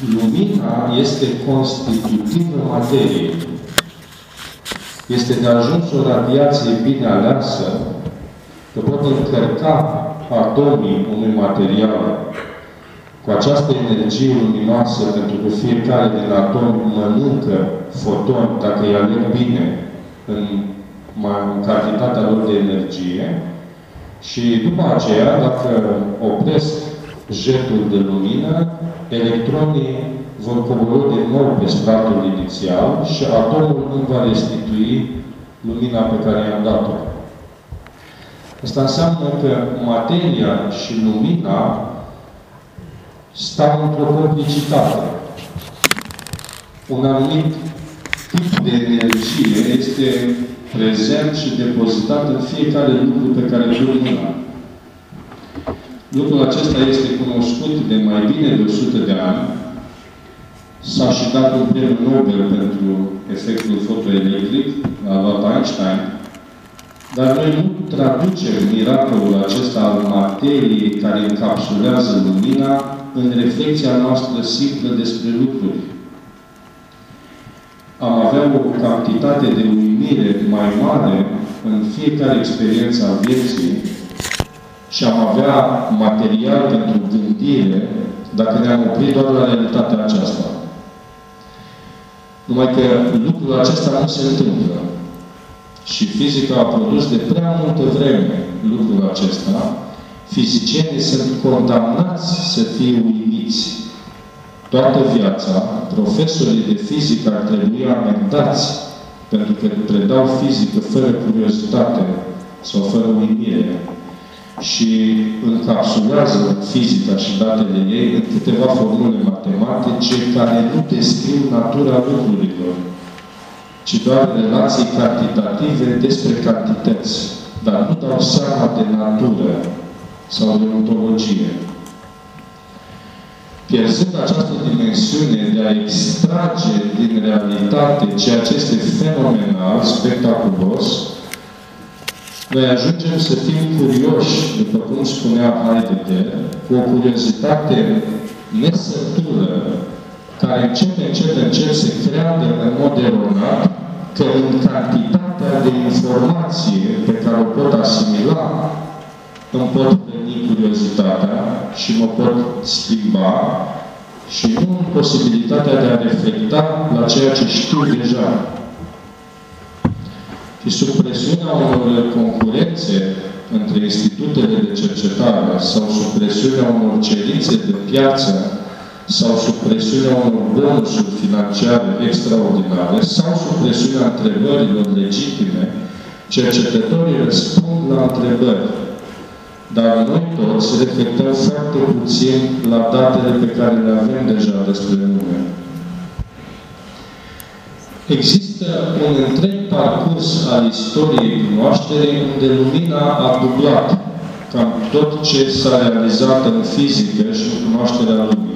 Lumina este constitutivă materiei. Este de ajuns o radiație bine aleasă că poate încărca atomii unui material cu această energie luminoasă, pentru că fiecare din atom mănâncă foton, dacă îi aleg bine, în, în cantitatea lor de energie, și după aceea, dacă opresc jetul de lumină, electronii vor coborâ din nou pe stratul inițial și atomul nu va restitui lumina pe care i-am dat-o. Asta înseamnă că materia și lumina stau într-o complicitate. Un anumit tip de energie este prezent și depozitat în fiecare lucru pe care îl lumina. Lucrul acesta este cunoscut de mai bine de 100 de ani. S-a și dat un premiu Nobel pentru efectul fotoelectric, l-a luat Einstein, dar noi nu traducem miracolul acesta al materiei care încapsulează lumina în reflexia noastră simplă despre lucruri. Am avea o cantitate de uimire mai mare în fiecare experiență a vieții și am avea material pentru gândire dacă ne-am oprit doar la realitatea aceasta. Numai că lucrul acesta nu se întâmplă. Și fizica a produs de prea multă vreme lucrul acesta. Fizicienii sunt condamnați să fie uimiți. Toată viața, profesorii de fizică ar trebui amendați pentru că predau fizică fără curiozitate sau fără uimire și încapsulează fizica și datele ei în câteva formule matematice care nu descriu natura lucrurilor, ci doar relații cantitative despre cantități, dar nu dau seama de natură sau de ontologie. Pierzând această dimensiune de a extrage din realitate ceea ce este fenomenal, spectaculos, noi ajungem să fim curioși, după cum spunea Heidegger, cu o curiozitate nesătură, care începe încet, încet să creadă în mod eronat că în cantitatea de informație pe care o pot asimila, îmi pot veni curiozitatea și mă pot schimba și nu în posibilitatea de a reflecta la ceea ce știu deja. Și sub presiunea unor concurențe între institutele de cercetare sau sub presiunea unor cerințe de piață sau sub presiunea unor bonusuri financiare extraordinare sau sub presiunea întrebărilor legitime, cercetătorii răspund la întrebări. Dar noi toți reflectăm foarte puțin la datele pe care le avem deja despre lume. Există un întreg parcurs al istoriei cunoașterii unde lumina a dublat cam tot ce s-a realizat în fizică și în cunoașterea lumii.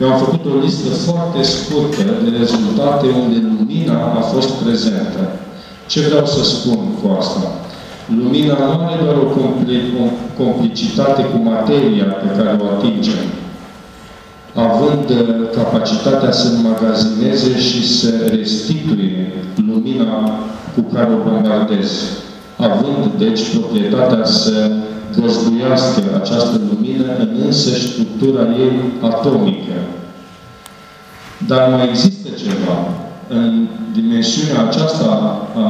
Eu am făcut o listă foarte scurtă de rezultate unde lumina a fost prezentă. Ce vreau să spun cu asta? Lumina nu are doar o, o complicitate cu materia pe care o atingem, având uh, capacitatea să înmagazineze și să restituie lumina cu care o bombardez. Având, deci, proprietatea să găzduiască această lumină în însă structura ei atomică. Dar mai există ceva. În dimensiunea aceasta a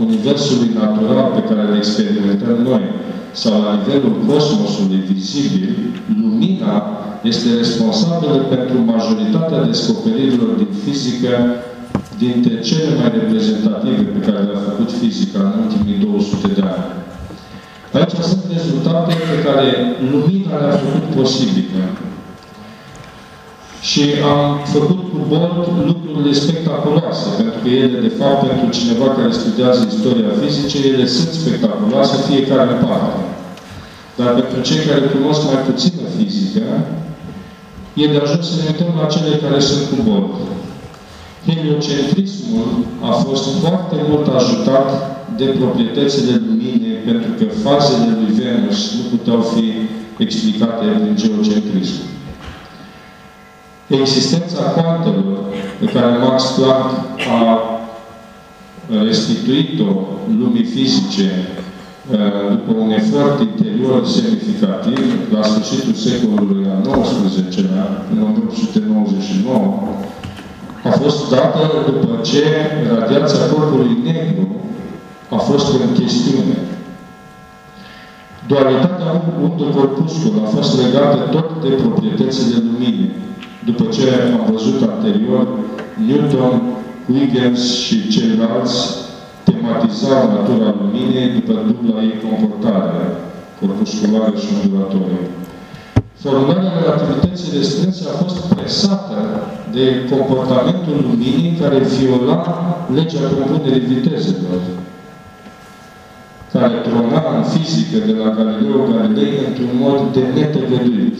Universului natural pe care îl experimentăm noi, sau la nivelul cosmosului vizibil, lumina este responsabilă pentru majoritatea descoperirilor din fizică dintre cele mai reprezentative pe care le-a făcut fizica în ultimii 200 de ani. Aici sunt rezultate pe care lumina le-a făcut posibile. Și am făcut cu bord lucrurile spectaculoase, pentru că ele, de fapt, pentru cineva care studiază istoria fizice, ele sunt spectaculoase fiecare în parte. Dar pentru cei care cunosc mai puțină fizică, e de ajuns să ne uităm la cele care sunt cu bord. Heliocentrismul a fost foarte mult ajutat de proprietățile luminii, pentru că fazele lui Venus nu puteau fi explicate prin geocentrism. Existența cuantelor pe care Max Planck a restituit-o lumii fizice uh, după un efort interior semnificativ, la sfârșitul secolului al XIX-lea, în 1899, a fost dată după ce radiația corpului negru a fost în chestiune. Dualitatea undul-corpuscul a fost legată tot de proprietățile luminii. După ce am văzut anterior, Newton, Huygens și ceilalți tematizau natura luminii după dubla ei comportare, corpusculară și ondulatorie. Formularea relativității restrânse a fost presată de comportamentul luminii care viola legea compunerii vitezelor, care trona în fizică de la Galileo Galilei într-un mod de netăgăduit.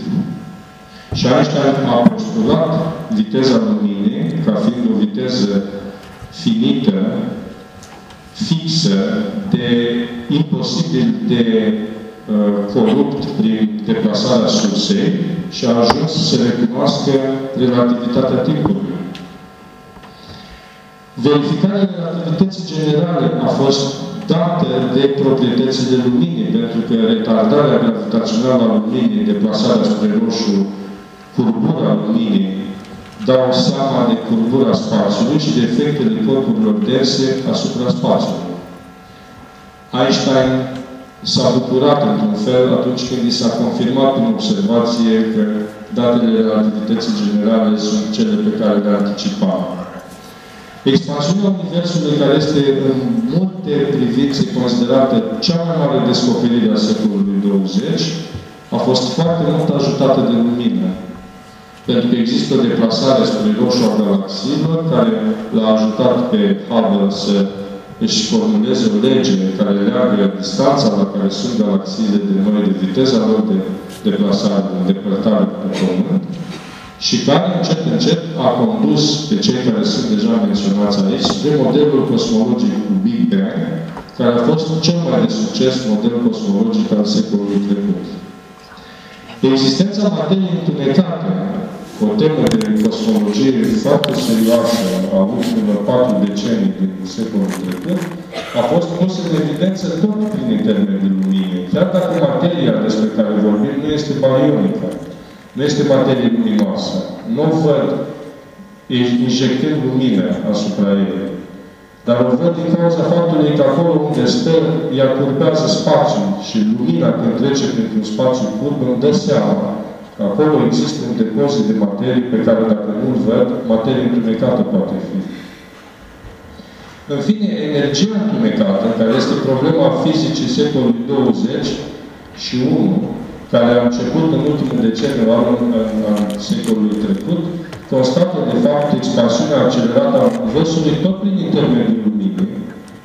Și Einstein a postulat viteza luminii ca fiind o viteză finită, fixă, de imposibil de uh, corupt prin deplasarea sursei și a ajuns să recunoască relativitatea timpului. Verificarea relativității generale a fost dată de proprietățile luminii, pentru că retardarea gravitațională a luminii, deplasarea spre roșu, curbura luminii, dau seama de curbura spațiului și de efectele corpurilor dense asupra spațiului. Einstein s-a bucurat într-un fel atunci când i s-a confirmat în observație că datele relativității generale sunt cele pe care le anticipa. Expansiunea Universului, care este în multe privințe considerată cea mai mare descoperire a secolului 20, a fost foarte mult ajutată de lumină. Pentru că există o deplasare spre roșu a galaxiilor, care l-a ajutat pe Hubble să își formuleze o lege care leagă distanța la care sunt galaxiile de noi, de viteza lor de deplasare, de îndepărtare pe Pământ, și care, încet, încet, a condus pe cei care sunt deja menționați aici spre modelul cosmologic cu Big Bang, care a fost cel mai de succes model cosmologic al secolului trecut. Existența materiei întunecate, o temă de cosmologie foarte serioasă a ultimilor patru decenii din secolul trecut, a fost pusă în evidență tot prin intermediul luminii. Chiar dacă materia despre care vorbim nu este barionică, nu este materie luminoasă. Nu o văd injectând lumină asupra ei. Dar o văd din cauza faptului că acolo unde stă, ea curbează spațiul și lumina când trece printr-un spațiu curb îmi dă seama că acolo există un depozit de materie pe care dacă nu-l văd, materie întunecată poate fi. În fine, energia întunecată, care este problema fizicii secolului 20 și 1, care a început în ultimul deceniu al, al secolului trecut, constată, de fapt, expansiunea accelerată a Universului tot prin intermediul luminii,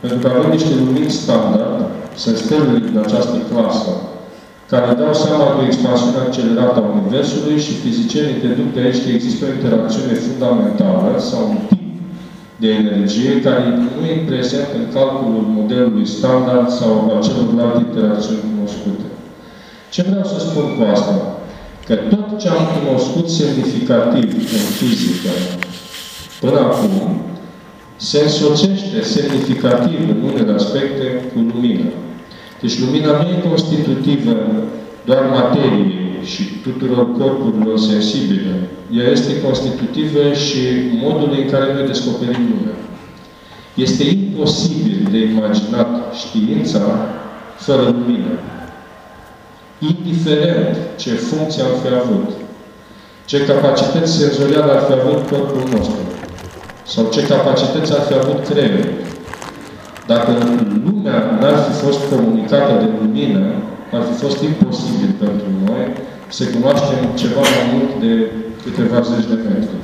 pentru că avem niște lumini standard, sunt stelele din această clasă, care dau seama de expansiunea accelerată a Universului și fizicienii deduc de aici că există o interacțiune fundamentală sau un tip de energie care nu e prezent în calculul modelului standard sau a celorlalte interacțiuni cunoscute. Ce vreau să spun cu asta? Că tot ce am cunoscut semnificativ în fizică până acum se însocește semnificativ în unele aspecte cu lumină. Deci lumina nu e constitutivă doar materiei și tuturor corpurilor sensibile. Ea este constitutivă și modul în care noi descoperim lumea. Este imposibil de imaginat știința fără lumină indiferent ce funcție am fi avut, ce capacități senzoriale ar fi avut corpul nostru, sau ce capacități ar fi avut creierul. Dacă lumea n-ar fi fost comunicată de lumină, ar fi fost imposibil pentru noi să cunoaștem ceva mai mult de câteva zeci de metri.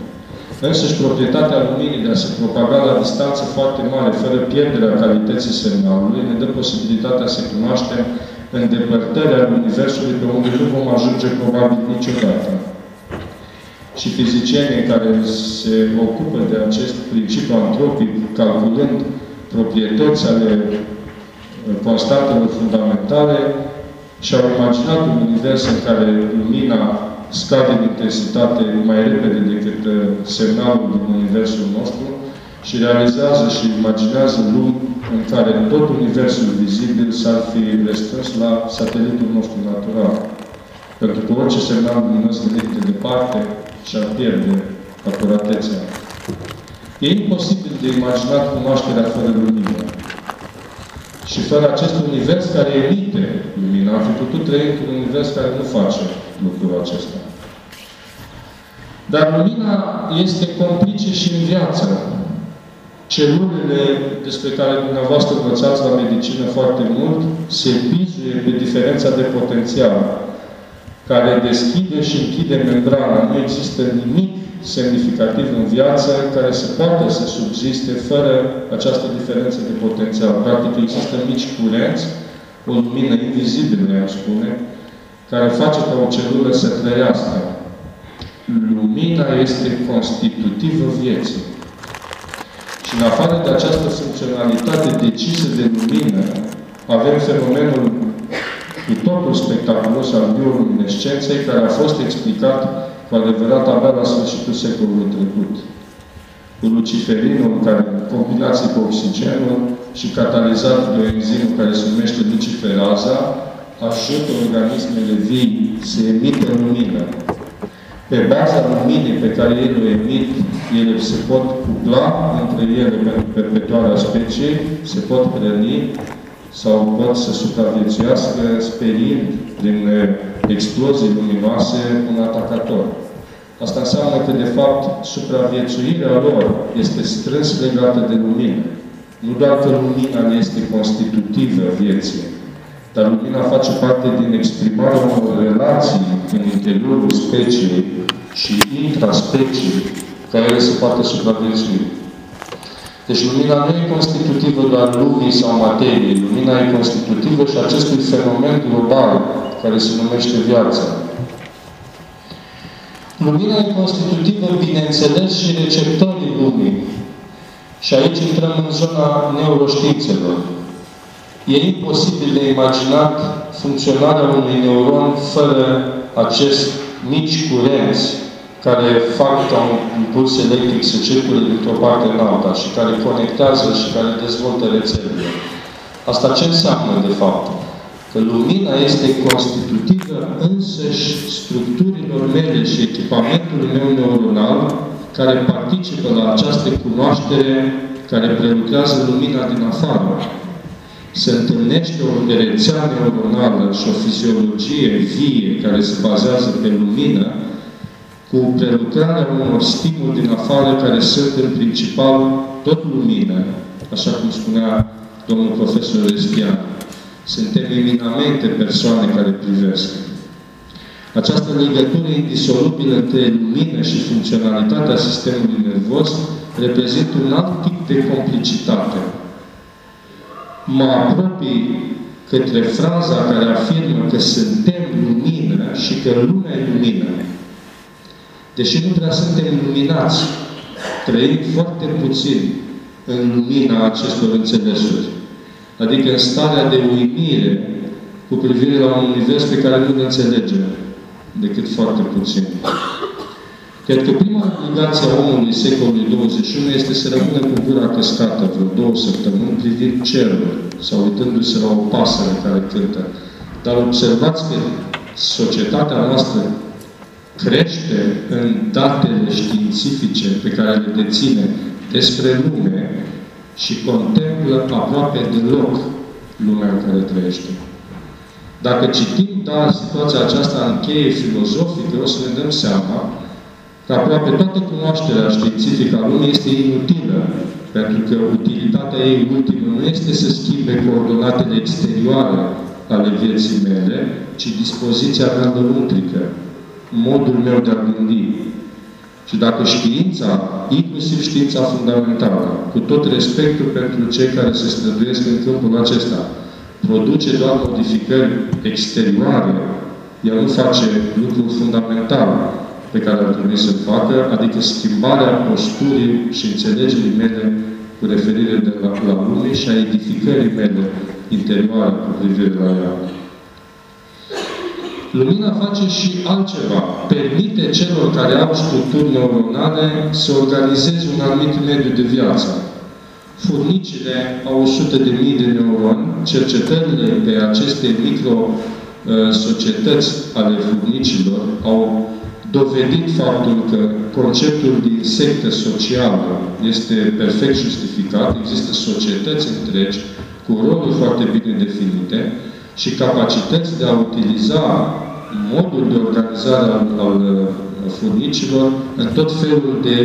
Însăși proprietatea luminii de a se propaga la distanță foarte mare, fără pierderea calității semnalului, ne dă posibilitatea să cunoaștem îndepărtări al Universului pe unde nu vom ajunge probabil niciodată. Și fizicienii care se ocupă de acest principiu antropic, calculând proprietăți ale uh, constatelor fundamentale, și-au imaginat un univers în care lumina scade în intensitate mai repede decât uh, semnalul din Universul nostru și realizează și imaginează lumi în care tot Universul vizibil s-ar fi restrâns la satelitul nostru natural. Pentru că orice semnal luminos venit de departe și-ar pierde acuratețea. E imposibil de imaginat cunoașterea fără lumină. Și fără acest univers care emite lumina, am fi putut trăi într-un univers care nu face lucrul acesta. Dar lumina este complice și în viață. Celulele despre care dumneavoastră învățați la medicină foarte mult se bizuie pe diferența de potențial care deschide și închide membrana. Nu există nimic semnificativ în viață care se poate să subziste fără această diferență de potențial. Practic există mici curenți, o lumină invizibilă, i-am spune, care face ca o celulă să trăiască. Lumina este constitutivă vieții. Și în afară de această funcționalitate decisă de lumină, avem fenomenul cu totul spectaculos al bioluminescenței, care a fost explicat cu adevărat abia la sfârșitul secolului trecut. Cu luciferinul, care, în combinație cu oxigenul și catalizat de o enzimă care se numește luciferaza, ajută organismele vii să emită lumină. Pe baza luminii pe care ele o emit, ele se pot cupla între ele pentru perpetuarea speciei, se pot hrăni sau pot să supraviețuiască sperind prin explozii luminoase un atacator. Asta înseamnă că, de fapt, supraviețuirea lor este strâns legată de lumină. Nu doar că lumina ne este constitutivă vieții, dar lumina face parte din exprimarea unor relații în interiorul speciei și intraspeciei ca ele să poată supraviețui. Deci lumina nu e constitutivă doar lumii sau materiei. Lumina e constitutivă și acestui fenomen global care se numește viața. Lumina e constitutivă, bineînțeles, și receptorii lumii. Și aici intrăm în zona neuroștiințelor. E imposibil de imaginat funcționarea unui neuron fără acest mici curenți care fac ca un impuls electric să circule dintr-o parte în alta și care conectează și care dezvoltă rețelele. Asta ce înseamnă, de fapt? Că lumina este constitutivă însăși structurilor mele și echipamentului meu neuronal care participă la această cunoaștere care prelucrează lumina din afară. Se întâlnește o rețea neuronală și o fiziologie vie care se bazează pe lumină cu prelucrarea unor stimuli din afară care sunt în principal tot lumină, așa cum spunea domnul profesor Respian. Suntem eminamente persoane care privesc. Această legătură indisolubilă între lumină și funcționalitatea sistemului nervos reprezintă un alt tip de complicitate. Mă apropii către fraza care afirmă că suntem lumină și că lumea e lumină. Deși nu prea suntem iluminați, trăim foarte puțin în lumina acestor înțelesuri. Adică în starea de uimire cu privire la un univers pe care nu-l înțelegem decât foarte puțin. Cred că prima obligație a omului secolului 21 este să rămână cu gura căscată vreo două săptămâni privind cerul sau uitându-se la o pasăre care cântă. Dar observați că societatea noastră crește în datele științifice pe care le deține despre lume și contemplă aproape deloc lumea în care trăiește. Dacă citim, da, situația aceasta în cheie filozofică, o să ne dăm seama că aproape toată cunoașterea științifică a lumii este inutilă, pentru că utilitatea ei ultimă nu este să schimbe coordonatele exterioare ale vieții mele, ci dispoziția mea lăuntrică, modul meu de a gândi. Și dacă știința, inclusiv știința fundamentală, cu tot respectul pentru cei care se străduiesc în câmpul acesta, produce doar modificări exterioare, ea nu face lucrul fundamental pe care ar trebui să facă, adică schimbarea posturii și înțelegerii mele cu referire de la, la lume și a edificării mele interioare cu privire la ea. Lumina face și altceva. Permite celor care au structuri neuronale să organizeze un anumit mediu de viață. Furnicile au 100 de mii de neuroni. Cercetările pe aceste micro-societăți ale furnicilor au dovedit faptul că conceptul de insectă socială este perfect justificat. Există societăți întregi cu roluri foarte bine definite și capacități de a utiliza modul de organizare al, al uh, furnicilor în tot felul de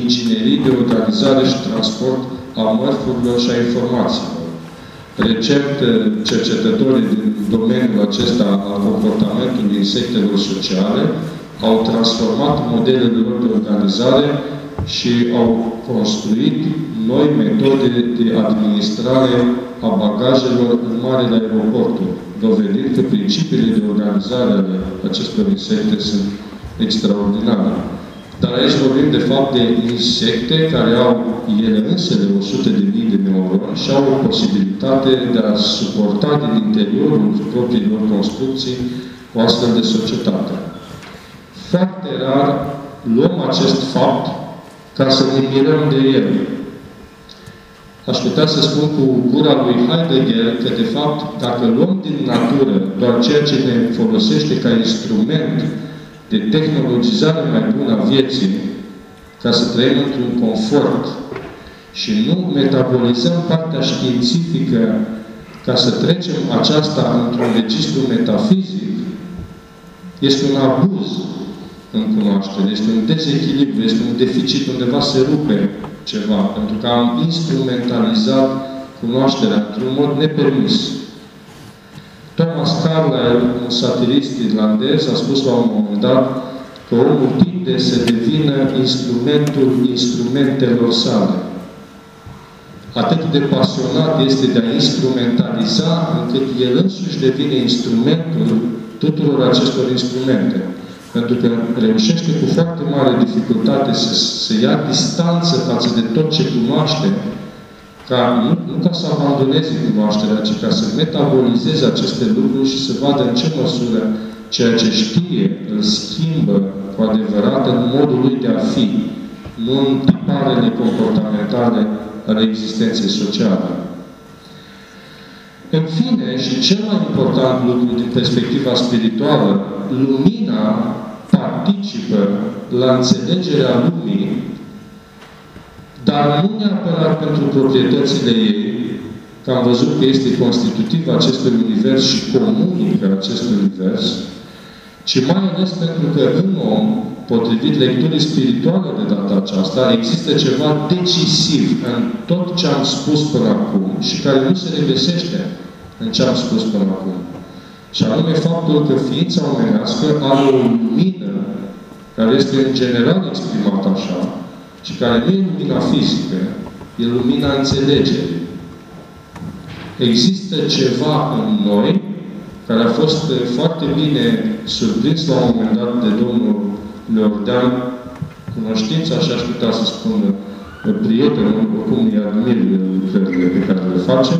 inginerii de organizare și transport a mărfurilor și a informațiilor. Recent, uh, cercetătorii din domeniul acesta al comportamentului insectelor sociale au transformat modelele lor de organizare și au construit noi metode de administrare a bagajelor în marele aeroporturi, dovedind că principiile de organizare ale acestor insecte sunt extraordinare. Dar aici vorbim de fapt de insecte care au ele însele 100 de mii de neuroni și au o posibilitate de a suporta din interiorul propriilor construcții o astfel de societate. Foarte rar luăm acest fapt ca să ne mirăm de el. Aș putea să spun cu gura lui Heidegger că, de fapt, dacă luăm din natură doar ceea ce ne folosește ca instrument de tehnologizare mai bună a vieții, ca să trăim într-un confort și nu metabolizăm partea științifică ca să trecem aceasta într-un registru metafizic, este un abuz în cunoaștere, este un dezechilibru, este un deficit, undeva se rupe ceva, pentru că am instrumentalizat cunoașterea într-un mod nepermis. Thomas Carlyle, un satirist irlandez, a spus la un moment dat că omul tinde să devină instrumentul instrumentelor sale. Atât de pasionat este de a instrumentaliza, încât el însuși devine instrumentul tuturor acestor instrumente. Pentru că reușește cu foarte mare dificultate să, să ia distanță față de tot ce cunoaște, ca, nu, nu ca să abandoneze cunoașterea, ci ca să metabolizeze aceste lucruri și să vadă în ce măsură ceea ce știe îl schimbă cu adevărat în modul lui de a fi, nu în tiparele comportamentale ale existenței sociale. În fine, și cel mai important lucru din perspectiva spirituală, lumina participă la înțelegerea lumii, dar nu neapărat pentru proprietățile ei, că am văzut că este constitutiv acestui univers și comunică acest univers, ci mai ales pentru că în om, potrivit lecturii spirituale de data aceasta, există ceva decisiv în tot ce am spus până acum și care nu se regăsește în ce am spus până acum. Și anume faptul că ființa omenească are o lumină care este în general exprimată așa și care nu e lumina fizică, e lumina înțelegerii. Există ceva în noi care a fost foarte bine surprins la un moment dat de domnul Leordean, cunoștința, așa aș putea să spun, prietenul, oricum îi admir lucrările pe care le face,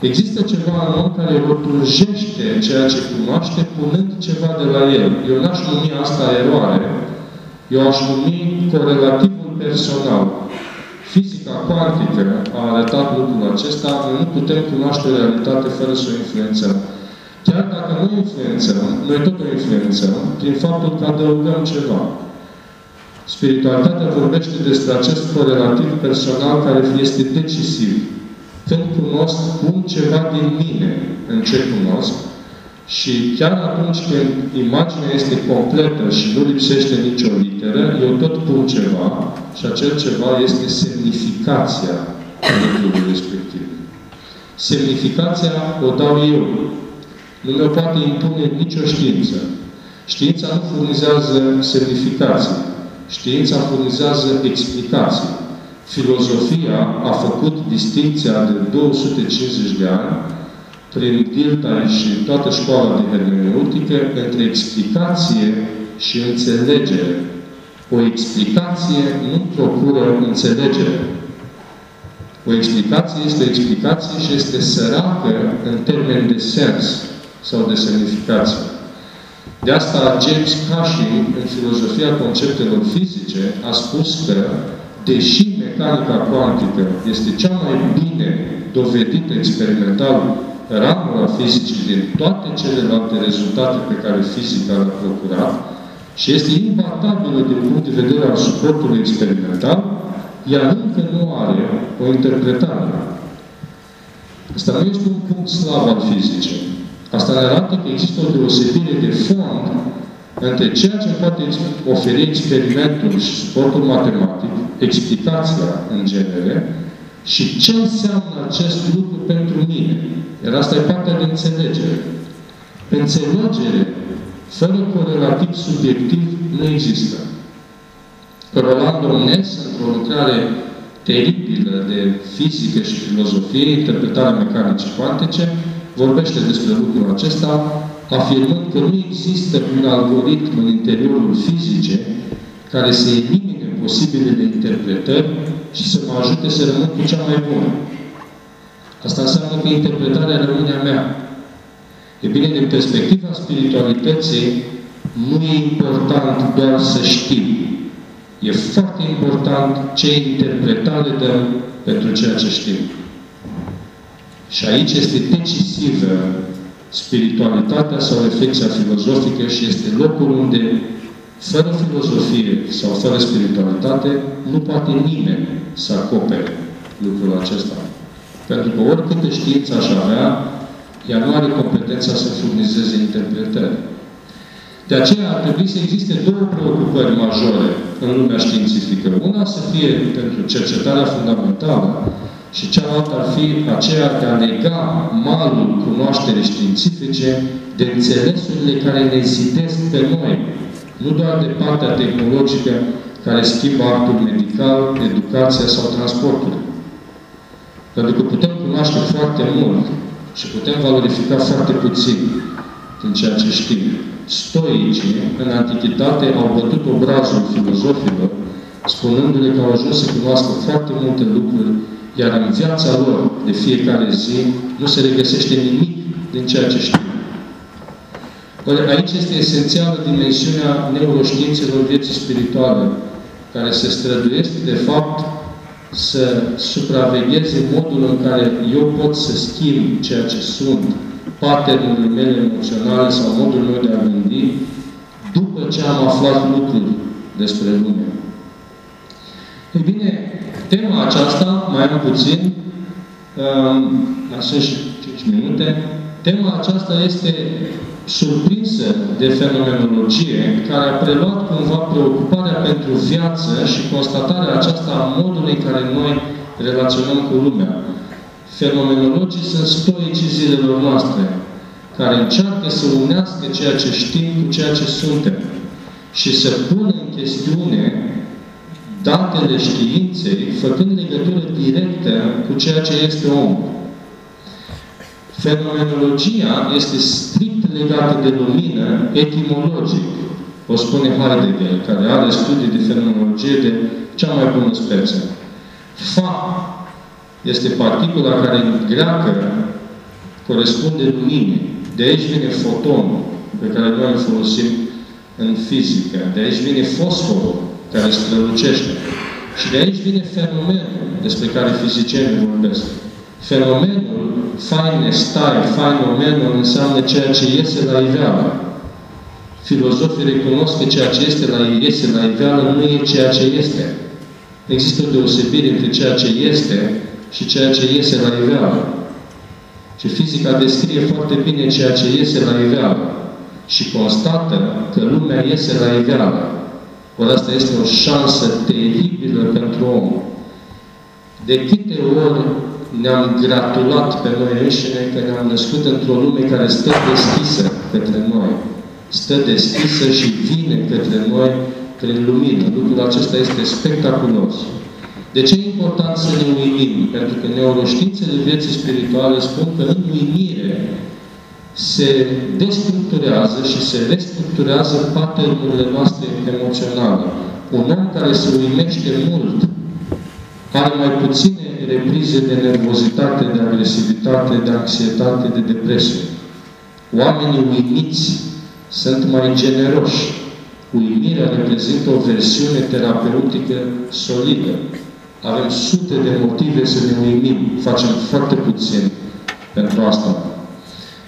Există ceva în om care rotunjește ceea ce cunoaște, punând ceva de la el. Eu n-aș numi asta eroare. Eu aș numi corelativul personal. Fizica cuantică a arătat lucrul acesta. Noi nu putem cunoaște realitate fără să o influențăm. Chiar dacă nu influențăm, noi tot o influențăm prin faptul că adăugăm ceva. Spiritualitatea vorbește despre acest corelativ personal care este decisiv când cunosc, pun ceva din mine în ce cunosc și chiar atunci când imaginea este completă și nu lipsește nicio literă, eu tot pun ceva și acel ceva este semnificația lucrului respectiv. Semnificația o dau eu. Nu mi-o poate impune nicio știință. Știința nu furnizează semnificații. Știința furnizează explicații. Filozofia a făcut distinția de 250 de ani prin Giltai și toată școala de hermeneutică între explicație și înțelegere. O explicație nu procură înțelegere. O explicație este o explicație și este săracă în termen de sens sau de semnificație. De asta James Cushing, în filozofia conceptelor fizice, a spus că, deși mecanica cuantică este cea mai bine dovedită experimental ramura fizicii din toate celelalte rezultate pe care fizica le-a procurat și este imbatabilă din punct de vedere al suportului experimental, ea încă nu are o interpretare. Asta nu este un punct slab al fizicii. Asta ne arată că există o deosebire de fond între ceea ce poate oferi experimentul și suportul matematic, explicația în genere, și ce înseamnă acest lucru pentru mine. Iar asta e partea de înțelegere. Înțelegere, fără corelativ subiectiv, nu există. Rolando Ness, într-o lucrare teribilă de fizică și filozofie, interpretarea mecanicii cuantice, vorbește despre lucrul acesta, afirmând că nu există un algoritm în interiorul fizice care să elimine posibilele interpretări și să mă ajute să rămân cu cea mai bună. Asta înseamnă că interpretarea rămâne a mea. E bine, din perspectiva spiritualității, nu e important doar să știm. E foarte important ce interpretare dăm pentru ceea ce știm. Și aici este decisivă spiritualitatea sau reflexia filozofică și este locul unde, fără filozofie sau fără spiritualitate, nu poate nimeni să acopere lucrul acesta. Pentru că oricâtă știință aș avea, ea nu are competența să furnizeze interpretări. De aceea ar trebui să existe două preocupări majore în lumea științifică. Una să fie pentru cercetarea fundamentală și cealaltă ar fi aceea de a lega malul cunoașterii științifice de înțelesurile care ne zidesc pe noi, nu doar de partea tehnologică care schimbă actul medical, educația sau transportul. Pentru că putem cunoaște foarte mult și putem valorifica foarte puțin din ceea ce știm. Stoicii, în Antichitate, au bătut obrazul filozofilor, spunându-le că au ajuns să cunoască foarte multe lucruri iar în viața lor de fiecare zi nu se regăsește nimic din ceea ce știu. Aici este esențială dimensiunea neuroștiințelor vieții spirituale, care se străduiesc, de fapt, să supravegheze modul în care eu pot să schimb ceea ce sunt, paternurile mele emoționale sau modul meu de a gândi, după ce am aflat lucruri despre lume. Ei bine, tema aceasta, mai am puțin, um, mai sunt și 5 minute, tema aceasta este surprinsă de fenomenologie, care a preluat cumva preocuparea pentru viață și constatarea aceasta a modului în care noi relaționăm cu lumea. Fenomenologii sunt stoici zilelor noastre, care încearcă să unească ceea ce știm cu ceea ce suntem și să pună în chestiune datele științei, făcând legătură directă cu ceea ce este om. Fenomenologia este strict legată de lumină etimologic, o spune Heidegger, care are studii de fenomenologie de cea mai bună speță. Fa este particula care în greacă corespunde luminii. De aici vine fotonul, pe care noi îl folosim în fizică. De aici vine fosforul, care strălucește. Și de aici vine fenomenul despre care fizicienii vorbesc. Fenomenul, fine style, fenomenul înseamnă ceea ce iese la iveală. Filozofii recunosc că ceea ce este la, iese la iveală nu e ceea ce este. Există o deosebire între ceea ce este și ceea ce iese la iveală. Și fizica descrie foarte bine ceea ce iese la iveală și constată că lumea iese la iveală. Ori asta este o șansă teribilă pentru om. De câte ori ne-am gratulat pe noi înșine că ne-am născut într-o lume care stă deschisă către noi. Stă deschisă și vine către noi prin lumină. Lucrul acesta este spectaculos. De ce e important să ne uimim? Pentru că neuroștiințele vieții spirituale spun că în uimire se destructurează și se restructurează paternurile noastre emoționale. Un om care se uimește mult are mai puține reprize de nervozitate, de agresivitate, de anxietate, de depresie. Oamenii uimiți sunt mai generoși. Uimirea reprezintă o versiune terapeutică solidă. Avem sute de motive să ne uimim. Facem foarte puțin pentru asta.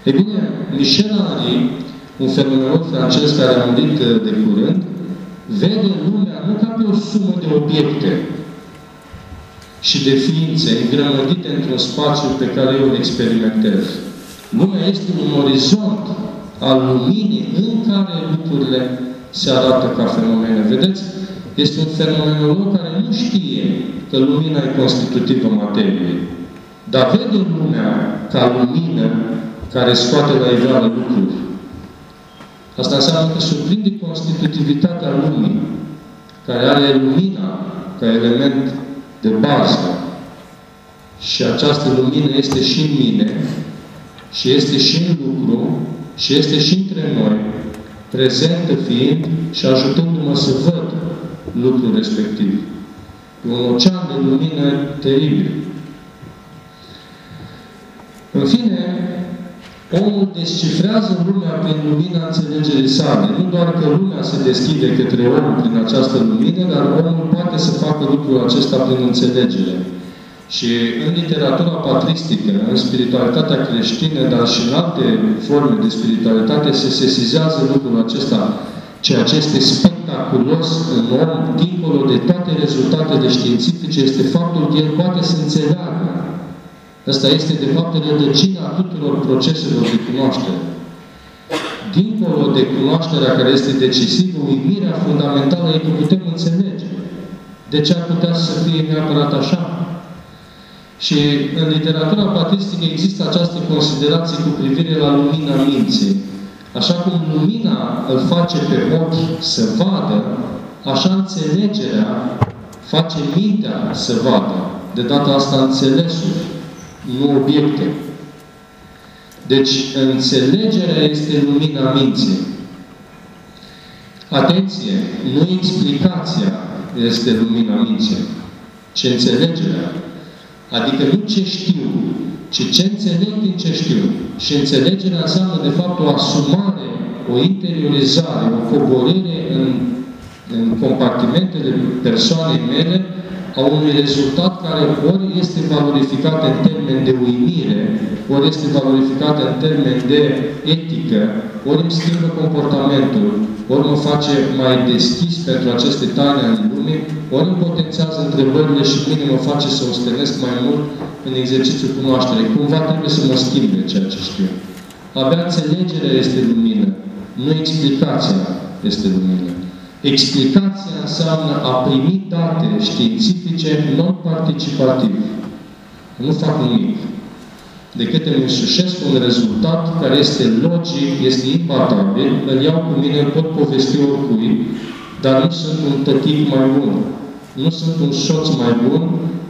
E bine, Michel Henry, un fenomenolog francez care a murit de curând, vede lumea nu ca pe o sumă de obiecte și de ființe îngrămădite într-un spațiu pe care eu îl experimentez. Lumea este un orizont al luminii în care lucrurile se arată ca fenomene. Vedeți? Este un fenomenolog care nu știe că lumina e constitutivă materiei. Dar vede lumea ca lumină care scoate la iveală lucruri. Asta înseamnă că surprinde constitutivitatea lumii, care are lumina ca element de bază. Și această lumină este și în mine, și este și în lucru, și este și între noi, prezentă fiind și ajutându-mă să văd lucrul respectiv. E un ocean de lumină teribil. În fine, omul descifrează lumea prin lumina înțelegerii sale. Nu doar că lumea se deschide către om prin această lumină, dar omul poate să facă lucrul acesta prin înțelegere. Și în literatura patristică, în spiritualitatea creștină, dar și în alte forme de spiritualitate, se sesizează lucrul acesta, ceea ce este spectaculos în om, dincolo de toate rezultatele științifice, este faptul că el poate să înțeleagă Asta este, de fapt, rădăcina tuturor proceselor de cunoaștere. Dincolo de cunoașterea care este decisivă, uimirea fundamentală e că putem înțelege. De ce ar putea să fie neapărat așa? Și în literatura patristică există această considerație cu privire la lumina minții. Așa cum lumina îl face pe ochi să vadă, așa înțelegerea face mintea să vadă. De data asta înțelesul nu obiecte. Deci, înțelegerea este lumina minții. Atenție! Nu explicația este lumina minții, ci înțelegerea. Adică nu ce știu, ci ce înțeleg din ce știu. Și înțelegerea înseamnă, de fapt, o asumare, o interiorizare, o coborire în, în compartimentele persoanei mele a unui rezultat care ori este valorificat în termen de uimire, ori este valorificat în termen de etică, ori îmi schimbă comportamentul, ori mă face mai deschis pentru aceste taine ale lumii, ori îmi potențează întrebările și mine mă face să o stănesc mai mult în exercițiul cunoașterii. Cumva trebuie să mă schimbe ceea ce știu. Abia înțelegerea este lumină, nu explicația este lumină. Explicația înseamnă a primi date științifice non-participativ. Nu fac nimic. Decât îmi însușesc un rezultat care este logic, este impatabil, îl iau cu mine, îl pot povesti oricui, dar nu sunt un tătic mai bun. Nu sunt un soț mai bun,